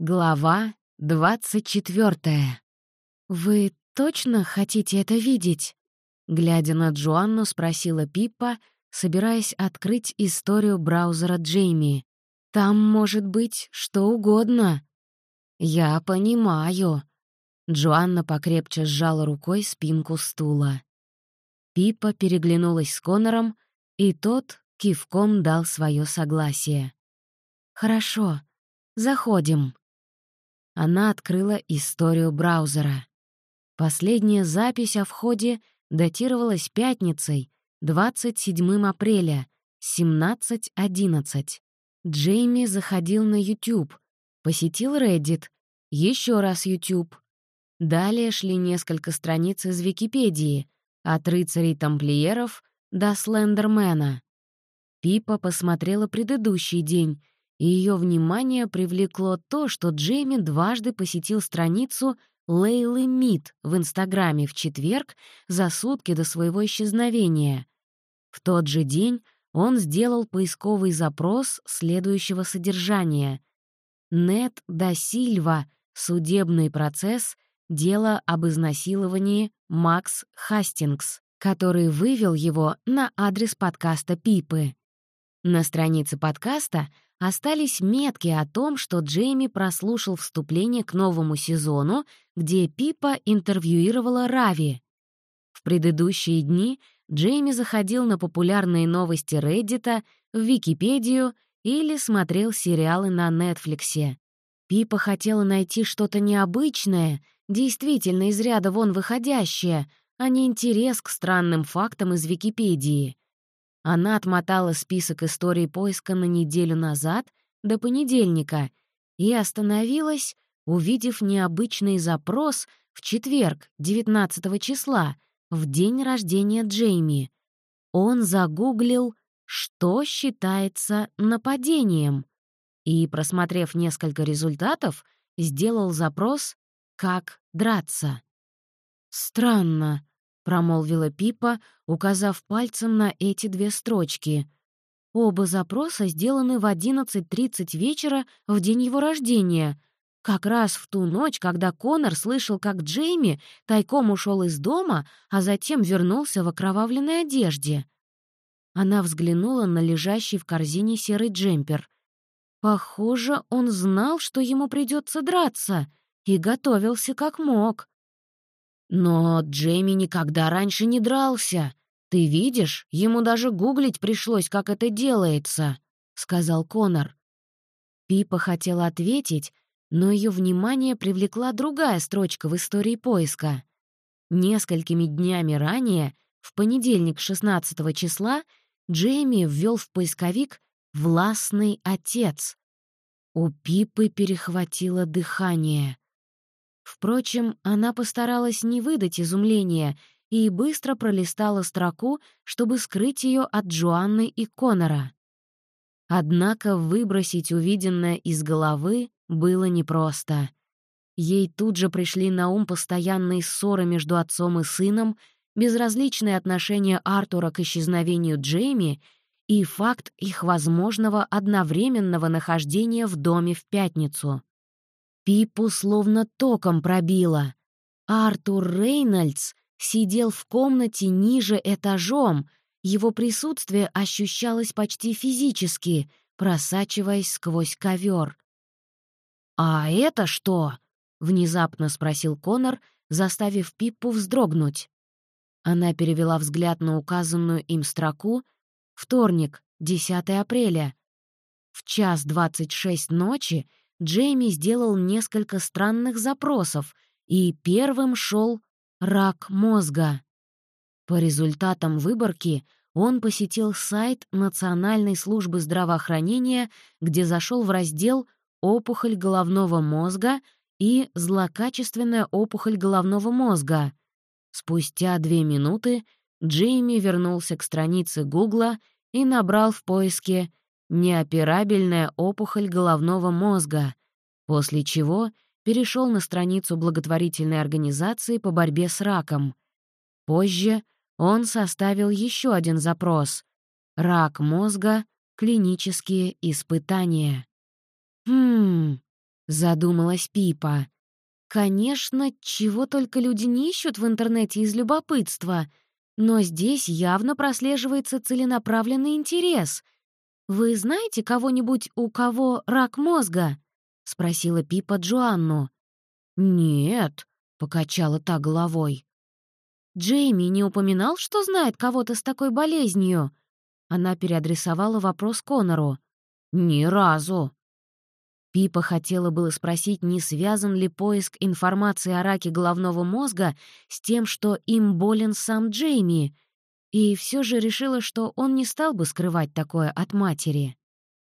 Глава 24. «Вы точно хотите это видеть?» Глядя на Джоанну, спросила Пиппа, собираясь открыть историю браузера Джейми. «Там может быть что угодно». «Я понимаю». Джоанна покрепче сжала рукой спинку стула. Пиппа переглянулась с Конором, и тот кивком дал свое согласие. «Хорошо, заходим». Она открыла историю браузера. Последняя запись о входе датировалась пятницей, 27 апреля, 17.11. Джейми заходил на YouTube, посетил Reddit, еще раз YouTube. Далее шли несколько страниц из Википедии, от рыцарей-тамплиеров до Слендермена. Пипа посмотрела предыдущий день — ее внимание привлекло то, что Джейми дважды посетил страницу Лейлы Мид в Инстаграме в четверг за сутки до своего исчезновения. В тот же день он сделал поисковый запрос следующего содержания. «Нет да Сильва. Судебный процесс. Дело об изнасиловании Макс Хастингс», который вывел его на адрес подкаста Пипы. На странице подкаста — остались метки о том, что Джейми прослушал вступление к новому сезону, где Пипа интервьюировала Рави. В предыдущие дни Джейми заходил на популярные новости Реддита, в Википедию или смотрел сериалы на Нетфликсе. Пипа хотела найти что-то необычное, действительно из ряда вон выходящее, а не интерес к странным фактам из Википедии — она отмотала список историй поиска на неделю назад, до понедельника, и остановилась, увидев необычный запрос в четверг, 19 числа, в день рождения Джейми. Он загуглил «Что считается нападением?» и, просмотрев несколько результатов, сделал запрос «Как драться?». Странно, — промолвила Пипа, указав пальцем на эти две строчки. Оба запроса сделаны в 11.30 вечера в день его рождения, как раз в ту ночь, когда Конор слышал, как Джейми тайком ушел из дома, а затем вернулся в окровавленной одежде. Она взглянула на лежащий в корзине серый джемпер. Похоже, он знал, что ему придется драться, и готовился как мог. Но Джейми никогда раньше не дрался. Ты видишь, ему даже гуглить пришлось, как это делается», — сказал Конор. Пипа хотела ответить, но ее внимание привлекла другая строчка в истории поиска. Несколькими днями ранее, в понедельник 16 числа, Джейми ввел в поисковик «Властный отец». У Пипы перехватило дыхание. Впрочем, она постаралась не выдать изумления и быстро пролистала строку, чтобы скрыть ее от Джоанны и Конора. Однако выбросить увиденное из головы было непросто. Ей тут же пришли на ум постоянные ссоры между отцом и сыном, безразличное отношение Артура к исчезновению Джейми и факт их возможного одновременного нахождения в доме в пятницу. Пипу словно током пробило. Артур Рейнольдс сидел в комнате ниже этажом, его присутствие ощущалось почти физически, просачиваясь сквозь ковер. «А это что?» — внезапно спросил Конор, заставив Пиппу вздрогнуть. Она перевела взгляд на указанную им строку «Вторник, 10 апреля». В час двадцать шесть ночи Джейми сделал несколько странных запросов, и первым шел рак мозга. По результатам выборки он посетил сайт Национальной службы здравоохранения, где зашел в раздел «Опухоль головного мозга» и «Злокачественная опухоль головного мозга». Спустя две минуты Джейми вернулся к странице Гугла и набрал в поиске неоперабельная опухоль головного мозга, после чего перешел на страницу благотворительной организации по борьбе с раком. Позже он составил еще один запрос — «Рак мозга. Клинические испытания». «Хм...» — задумалась Пипа. «Конечно, чего только люди не ищут в интернете из любопытства, но здесь явно прослеживается целенаправленный интерес. Вы знаете кого-нибудь, у кого рак мозга?» — спросила Пипа Джоанну. «Нет», — покачала та головой. «Джейми не упоминал, что знает кого-то с такой болезнью?» Она переадресовала вопрос Конору. «Ни разу». Пипа хотела было спросить, не связан ли поиск информации о раке головного мозга с тем, что им болен сам Джейми, и все же решила, что он не стал бы скрывать такое от матери.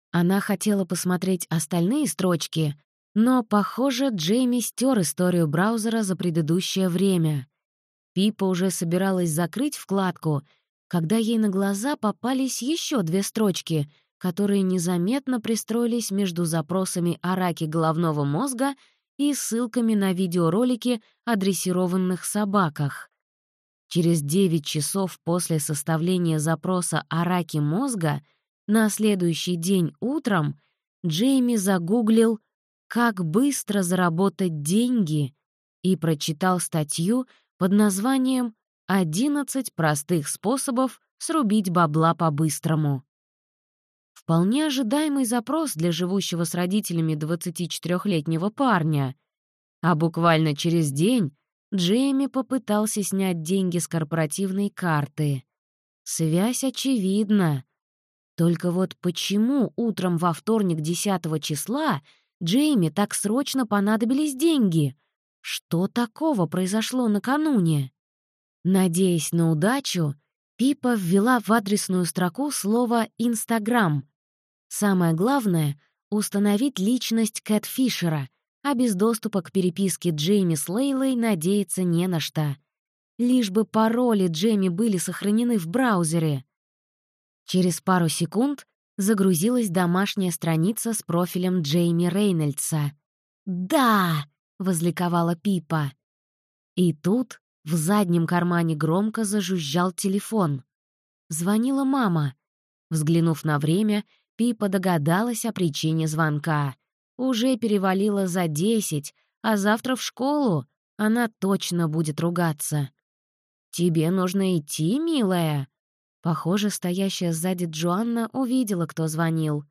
Она хотела посмотреть остальные строчки, но, похоже, Джейми стер историю браузера за предыдущее время. Пипа уже собиралась закрыть вкладку, когда ей на глаза попались еще две строчки, которые незаметно пристроились между запросами о раке головного мозга и ссылками на видеоролики о дрессированных собаках. Через 9 часов после составления запроса о раке мозга на следующий день утром Джейми загуглил «Как быстро заработать деньги» и прочитал статью под названием «11 простых способов срубить бабла по-быстрому». Вполне ожидаемый запрос для живущего с родителями 24-летнего парня. А буквально через день Джейми попытался снять деньги с корпоративной карты. Связь очевидна. Только вот почему утром во вторник 10 числа Джейми так срочно понадобились деньги? Что такого произошло накануне? Надеясь на удачу, Пипа ввела в адресную строку слово «Инстаграм». Самое главное — установить личность Кэт Фишера, а без доступа к переписке Джейми с Лейлой надеяться не на что. Лишь бы пароли Джейми были сохранены в браузере. Через пару секунд загрузилась домашняя страница с профилем Джейми Рейнольдса. «Да!» — возликовала Пипа. И тут в заднем кармане громко зажужжал телефон. Звонила мама. Взглянув на время, Пипа догадалась о причине звонка. Уже перевалила за десять, а завтра в школу она точно будет ругаться. «Тебе нужно идти, милая?» Похоже, стоящая сзади Джоанна увидела, кто звонил.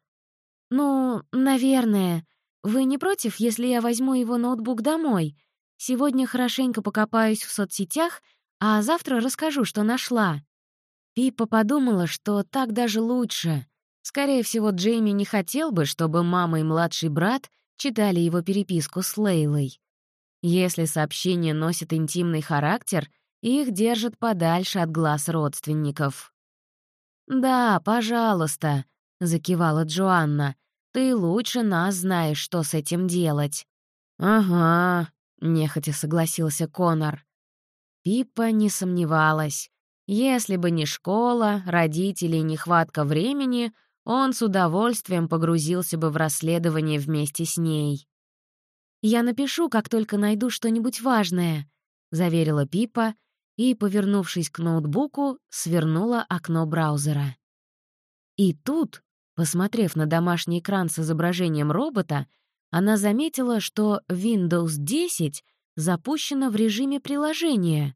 «Ну, наверное. Вы не против, если я возьму его ноутбук домой? Сегодня хорошенько покопаюсь в соцсетях, а завтра расскажу, что нашла». Пипа подумала, что так даже лучше. Скорее всего, Джейми не хотел бы, чтобы мама и младший брат читали его переписку с Лейлой. Если сообщение носит интимный характер, их держат подальше от глаз родственников. «Да, пожалуйста», — закивала Джоанна. «Ты лучше нас знаешь, что с этим делать». «Ага», — нехотя согласился Конор. Пипа не сомневалась. Если бы не школа, родители и нехватка времени, он с удовольствием погрузился бы в расследование вместе с ней. «Я напишу, как только найду что-нибудь важное», — заверила Пипа и, повернувшись к ноутбуку, свернула окно браузера. И тут, посмотрев на домашний экран с изображением робота, она заметила, что Windows 10 запущена в режиме приложения.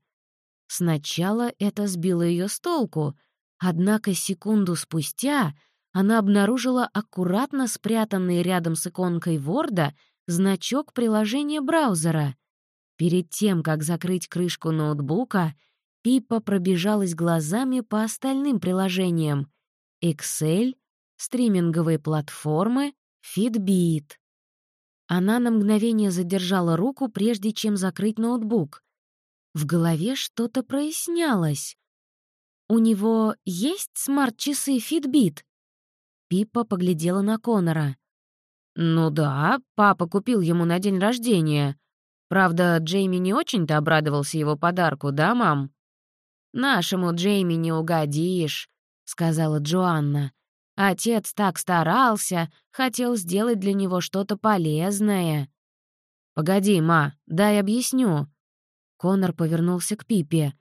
Сначала это сбило ее с толку, однако секунду спустя она обнаружила аккуратно спрятанный рядом с иконкой Word значок приложения браузера. Перед тем, как закрыть крышку ноутбука, Пипа пробежалась глазами по остальным приложениям — Excel, стриминговые платформы, Fitbit. Она на мгновение задержала руку, прежде чем закрыть ноутбук. В голове что-то прояснялось. «У него есть смарт-часы Fitbit?» Пиппа поглядела на Конора. «Ну да, папа купил ему на день рождения. Правда, Джейми не очень-то обрадовался его подарку, да, мам?» «Нашему Джейми не угодишь», — сказала Джоанна. Отец так старался, хотел сделать для него что-то полезное. «Погоди, ма, дай объясню». Конор повернулся к Пипе.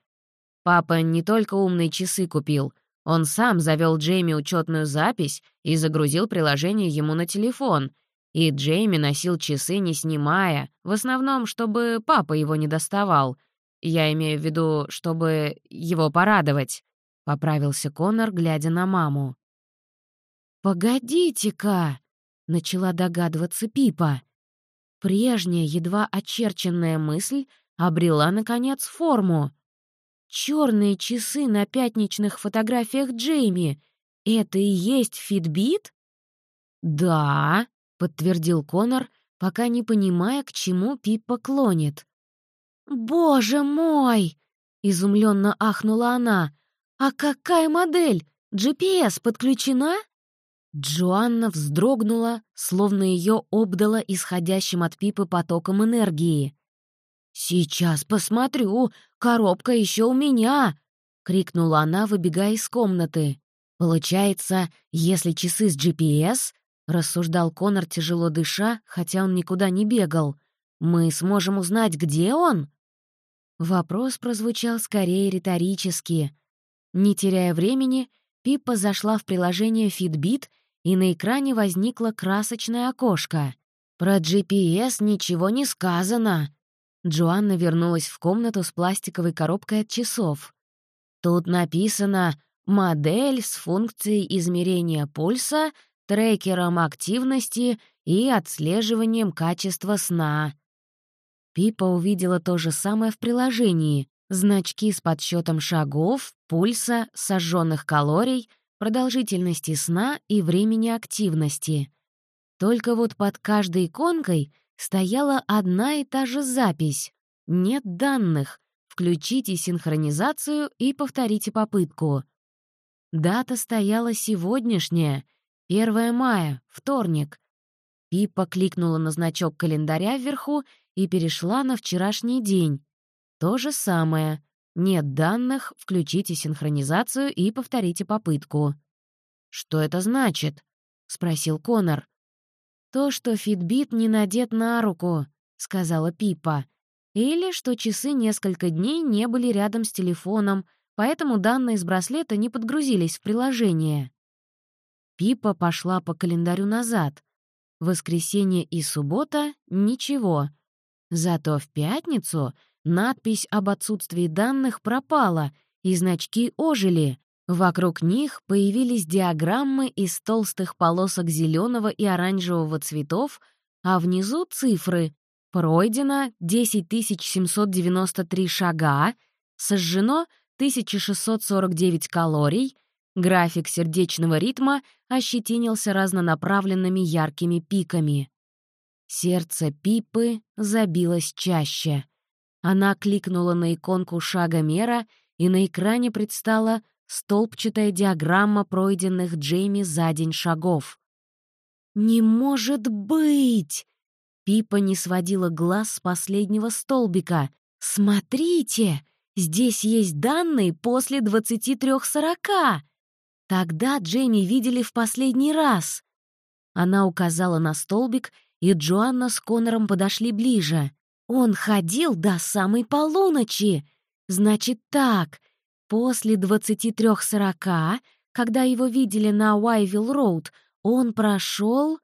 «Папа не только умные часы купил. Он сам завел Джейми учетную запись и загрузил приложение ему на телефон. И Джейми носил часы, не снимая, в основном, чтобы папа его не доставал. Я имею в виду, чтобы его порадовать», — поправился Конор, глядя на маму. «Погодите-ка!» — начала догадываться Пипа. Прежняя, едва очерченная мысль обрела, наконец, форму. Черные часы на пятничных фотографиях Джейми — это и есть Fitbit? «Да», — подтвердил Конор, пока не понимая, к чему Пиппа клонит. «Боже мой!» — изумленно ахнула она. «А какая модель? GPS подключена?» Джоанна вздрогнула, словно ее обдало исходящим от Пиппы потоком энергии. «Сейчас посмотрю, коробка еще у меня!» — крикнула она, выбегая из комнаты. «Получается, если часы с GPS, — рассуждал Конор, тяжело дыша, хотя он никуда не бегал, — мы сможем узнать, где он?» Вопрос прозвучал скорее риторически. Не теряя времени, Пиппа зашла в приложение Fitbit, и на экране возникло красочное окошко. «Про GPS ничего не сказано», Джоанна вернулась в комнату с пластиковой коробкой от часов. Тут написано «Модель с функцией измерения пульса, трекером активности и отслеживанием качества сна». Пипа увидела то же самое в приложении. Значки с подсчетом шагов, пульса, сожженных калорий, продолжительности сна и времени активности. Только вот под каждой иконкой стояла одна и та же запись. «Нет данных. Включите синхронизацию и повторите попытку». Дата стояла сегодняшняя, 1 мая, вторник. Пипа кликнула на значок календаря вверху и перешла на вчерашний день. То же самое. Нет данных, включите синхронизацию и повторите попытку. «Что это значит?» — спросил Конор. «То, что Фитбит не надет на руку», — сказала Пипа. «Или что часы несколько дней не были рядом с телефоном, поэтому данные с браслета не подгрузились в приложение». Пипа пошла по календарю назад. Воскресенье и суббота — ничего. Зато в пятницу надпись об отсутствии данных пропала, и значки ожили. Вокруг них появились диаграммы из толстых полосок зеленого и оранжевого цветов, а внизу цифры. Пройдено 10 793 шага, сожжено 1649 калорий, график сердечного ритма ощетинился разнонаправленными яркими пиками. Сердце Пипы забилось чаще. Она кликнула на иконку шагомера, и на экране предстала столбчатая диаграмма пройденных Джейми за день шагов. «Не может быть!» Пипа не сводила глаз с последнего столбика. «Смотрите! Здесь есть данные после 23.40! Тогда Джейми видели в последний раз!» Она указала на столбик, и Джоанна с Конором подошли ближе. «Он ходил до самой полуночи! Значит так, После 23.40, когда его видели на Уайвилл-Роуд, он прошел...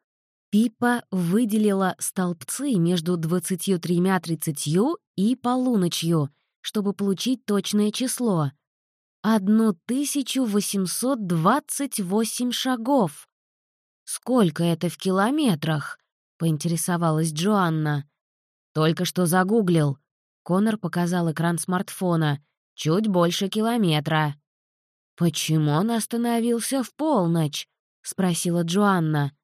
Пипа выделила столбцы между 23.30 и полуночью, чтобы получить точное число. 1828 шагов. «Сколько это в километрах?» — поинтересовалась Джоанна. «Только что загуглил». Конор показал экран смартфона — Чуть больше километра». «Почему он остановился в полночь?» — спросила Джоанна.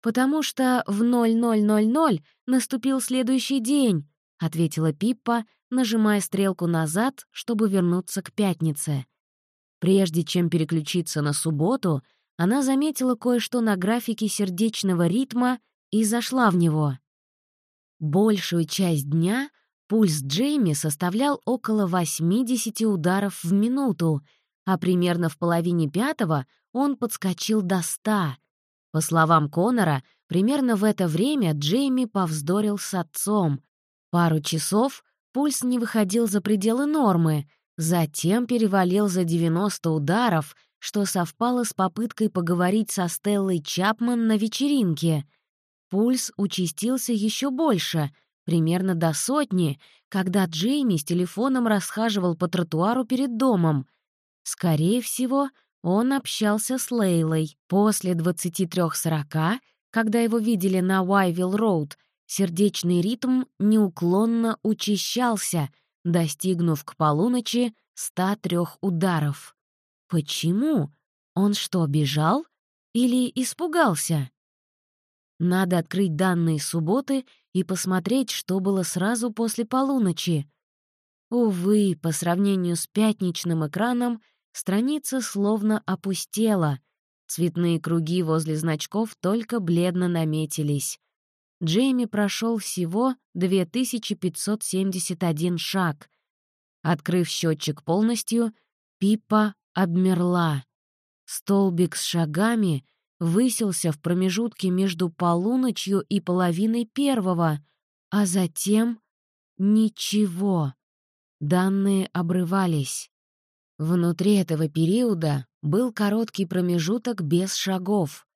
«Потому что в 0000 наступил следующий день», — ответила Пиппа, нажимая стрелку назад, чтобы вернуться к пятнице. Прежде чем переключиться на субботу, она заметила кое-что на графике сердечного ритма и зашла в него. Большую часть дня Пульс Джейми составлял около 80 ударов в минуту, а примерно в половине пятого он подскочил до 100. По словам Конора, примерно в это время Джейми повздорил с отцом. Пару часов пульс не выходил за пределы нормы, затем перевалил за 90 ударов, что совпало с попыткой поговорить со Стеллой Чапман на вечеринке. Пульс участился еще больше, примерно до сотни, когда Джейми с телефоном расхаживал по тротуару перед домом. Скорее всего, он общался с Лейлой. После 23.40, когда его видели на Уайвилл-Роуд, сердечный ритм неуклонно учащался, достигнув к полуночи 103 ударов. Почему? Он что, бежал? Или испугался? Надо открыть данные субботы и посмотреть, что было сразу после полуночи. Увы, по сравнению с пятничным экраном, страница словно опустела. Цветные круги возле значков только бледно наметились. Джейми прошел всего 2571 шаг. Открыв счетчик полностью, Пипа обмерла. Столбик с шагами высился в промежутке между полуночью и половиной первого, а затем — ничего. Данные обрывались. Внутри этого периода был короткий промежуток без шагов.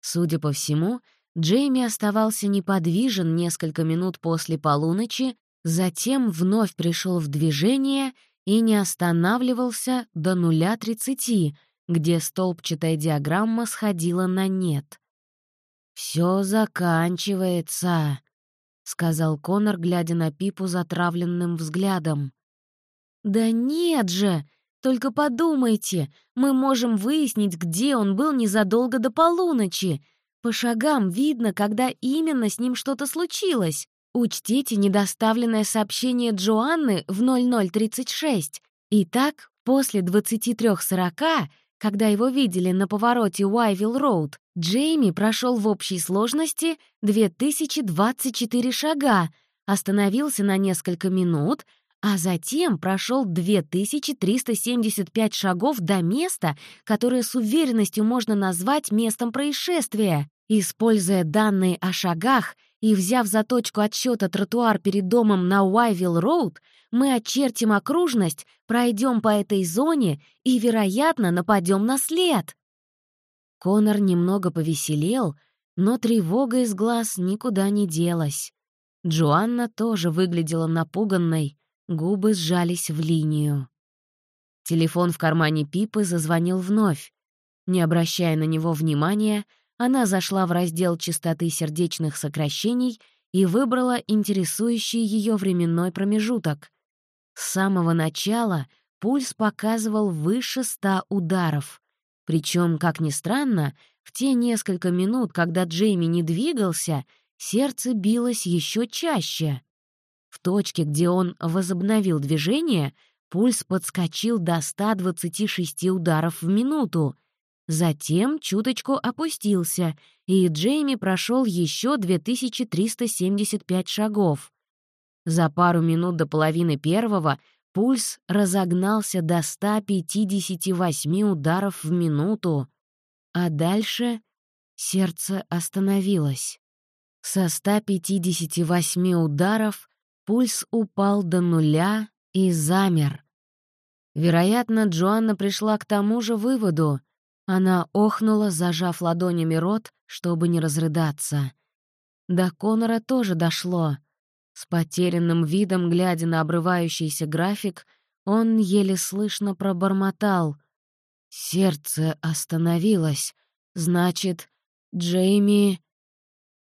Судя по всему, Джейми оставался неподвижен несколько минут после полуночи, затем вновь пришел в движение и не останавливался до нуля тридцати — где столбчатая диаграмма сходила на нет. «Всё заканчивается», — сказал Конор, глядя на Пипу затравленным взглядом. «Да нет же! Только подумайте, мы можем выяснить, где он был незадолго до полуночи. По шагам видно, когда именно с ним что-то случилось. Учтите недоставленное сообщение Джоанны в 0036. Итак, после 23.40 когда его видели на повороте Уайвилл-Роуд, Джейми прошел в общей сложности 2024 шага, остановился на несколько минут, а затем прошел 2375 шагов до места, которое с уверенностью можно назвать местом происшествия. Используя данные о шагах и взяв за точку отсчета тротуар перед домом на Уайвилл-Роуд, мы очертим окружность, пройдем по этой зоне и, вероятно, нападем на след. Конор немного повеселел, но тревога из глаз никуда не делась. Джоанна тоже выглядела напуганной, губы сжались в линию. Телефон в кармане Пипы зазвонил вновь. Не обращая на него внимания, она зашла в раздел частоты сердечных сокращений и выбрала интересующий ее временной промежуток. С самого начала пульс показывал выше ста ударов. Причем, как ни странно, в те несколько минут, когда Джейми не двигался, сердце билось еще чаще. В точке, где он возобновил движение, пульс подскочил до 126 ударов в минуту — Затем чуточку опустился, и Джейми прошел еще 2375 шагов. За пару минут до половины первого пульс разогнался до 158 ударов в минуту, а дальше сердце остановилось. Со 158 ударов пульс упал до нуля и замер. Вероятно, Джоанна пришла к тому же выводу — она охнула, зажав ладонями рот, чтобы не разрыдаться. До Конора тоже дошло. С потерянным видом, глядя на обрывающийся график, он еле слышно пробормотал. Сердце остановилось. Значит, Джейми...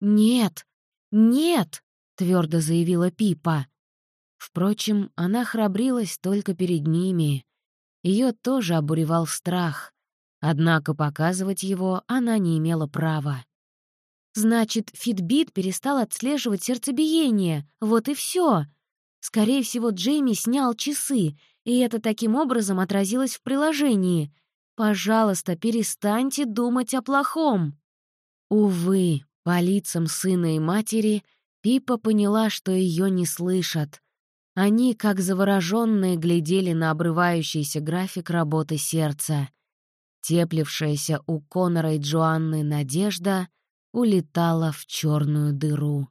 «Нет! Нет!» — твердо заявила Пипа. Впрочем, она храбрилась только перед ними. Ее тоже обуревал страх. Однако показывать его она не имела права. Значит, Фитбит перестал отслеживать сердцебиение. Вот и все. Скорее всего, Джейми снял часы, и это таким образом отразилось в приложении. Пожалуйста, перестаньте думать о плохом. Увы, по лицам сына и матери Пипа поняла, что ее не слышат. Они, как завороженные, глядели на обрывающийся график работы сердца. Теплившаяся у Конора и Джоанны надежда улетала в черную дыру.